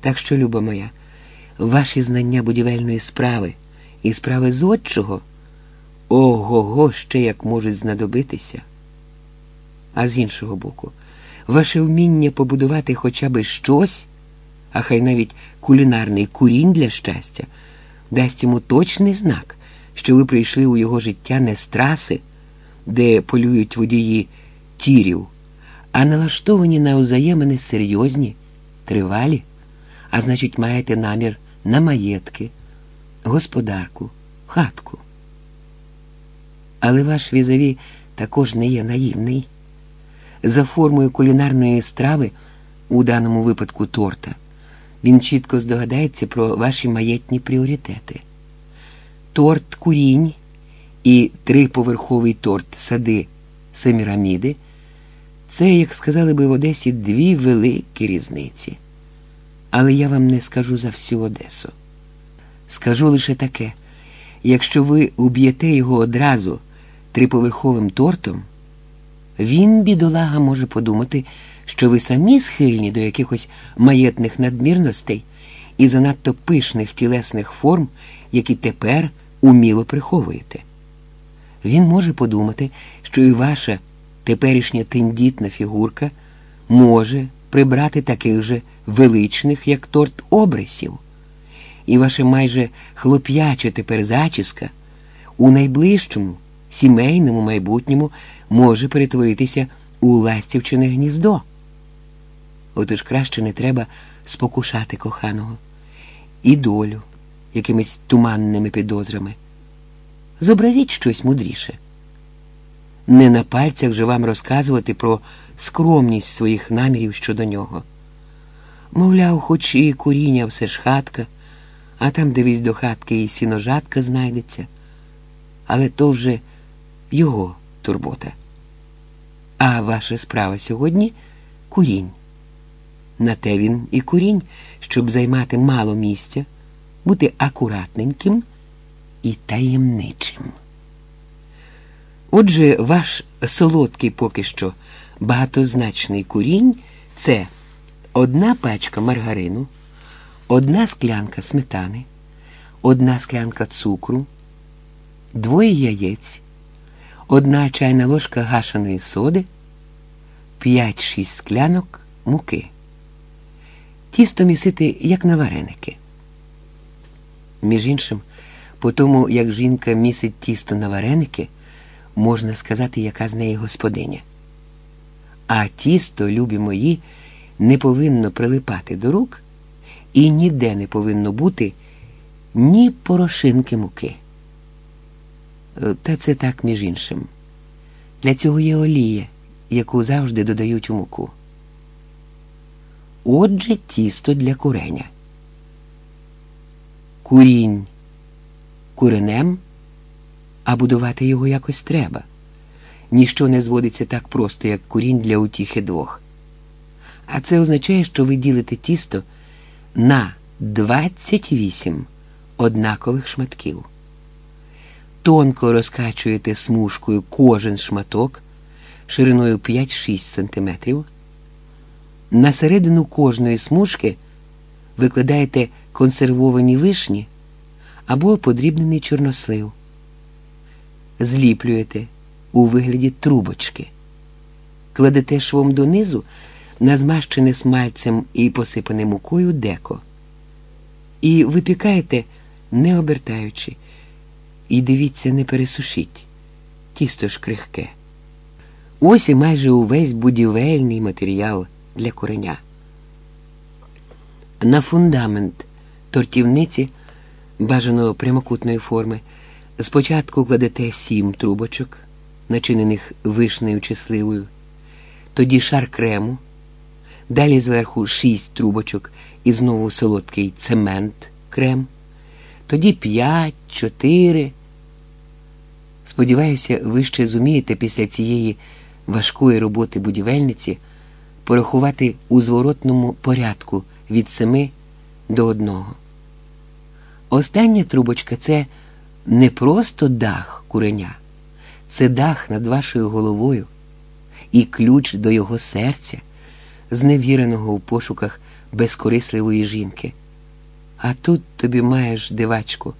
Так що, люба моя, ваші знання будівельної справи і справи зодчого ого го ще як можуть знадобитися. А з іншого боку, ваше вміння побудувати хоча б щось, а хай навіть кулінарний курінь для щастя, дасть йому точний знак, що ви прийшли у його життя не з траси, де полюють водії тірів, а налаштовані на взаємини серйозні, тривалі, а значить, маєте намір на маєтки, господарку, хатку. Але ваш візаві також не є наївний. За формою кулінарної страви, у даному випадку торта, він чітко здогадається про ваші маєтні пріоритети. Торт курінь і триповерховий торт сади Семіраміди це, як сказали би в Одесі, дві великі різниці. Але я вам не скажу за всю Одесу. Скажу лише таке: якщо ви уб'єте його одразу триповерховим тортом, він, бідолага, може подумати, що ви самі схильні до якихось маєтних надмірностей і занадто пишних тілесних форм, які тепер уміло приховуєте. Він може подумати, що і ваша теперішня тендітна фігурка може прибрати таких же величних, як торт обрисів, і ваше майже хлоп'яче тепер зачіска у найближчому сімейному майбутньому може перетворитися у ластівчине гніздо. Отож краще не треба спокушати коханого і долю якимись туманними підозрами. Зобразіть щось мудріше. Не на пальцях же вам розказувати про скромність своїх намірів щодо нього. Мовляв, хоч і куріння все ж хатка, а там, дивись до хатки, і сіножатка знайдеться, але то вже його турбота. А ваша справа сьогодні курінь. На те він і курінь, щоб займати мало місця, бути акуратненьким і таємничим. Отже, ваш солодкий поки що багатозначний курінь це одна пачка маргарину, одна склянка сметани, одна склянка цукру, двоє яєць, одна чайна ложка гашеної соди, 5-6 склянок муки. Тісто місити, як на вареники. Між іншим, по тому, як жінка місить тісто на вареники, можна сказати, яка з неї господиня. А тісто, любі мої, не повинно прилипати до рук і ніде не повинно бути ні порошинки муки. Е, та це так, між іншим. Для цього є олія, яку завжди додають у муку. Отже, тісто для куреня. Курінь куренем, а будувати його якось треба. Ніщо не зводиться так просто, як курінь для утіхи двох. А це означає, що ви ділите тісто на 28 однакових шматків. Тонко розкачуєте смужкою кожен шматок шириною 5-6 см. На середину кожної смужки викладаєте консервовані вишні або подрібнений чорнослив. Зліплюєте у вигляді трубочки, кладете швом донизу на змащене смальцем і посипане мукою деко. І випікаєте, не обертаючи, і дивіться, не пересушіть, тісто ж крихке. Ось і майже увесь будівельний матеріал для кореня. На фундамент тортівниці бажано прямокутної форми. Спочатку кладете сім трубочок, начинених вишнею чи сливою, тоді шар крему, далі зверху шість трубочок і знову солодкий цемент крем, тоді п'ять, чотири. Сподіваюся, ви ще зумієте після цієї важкої роботи будівельниці порахувати у зворотному порядку від семи до одного. Остання трубочка це не просто дах куреня, це дах над вашою головою і ключ до його серця, зневіреного у пошуках безкорисливої жінки. А тут тобі маєш, дивачку,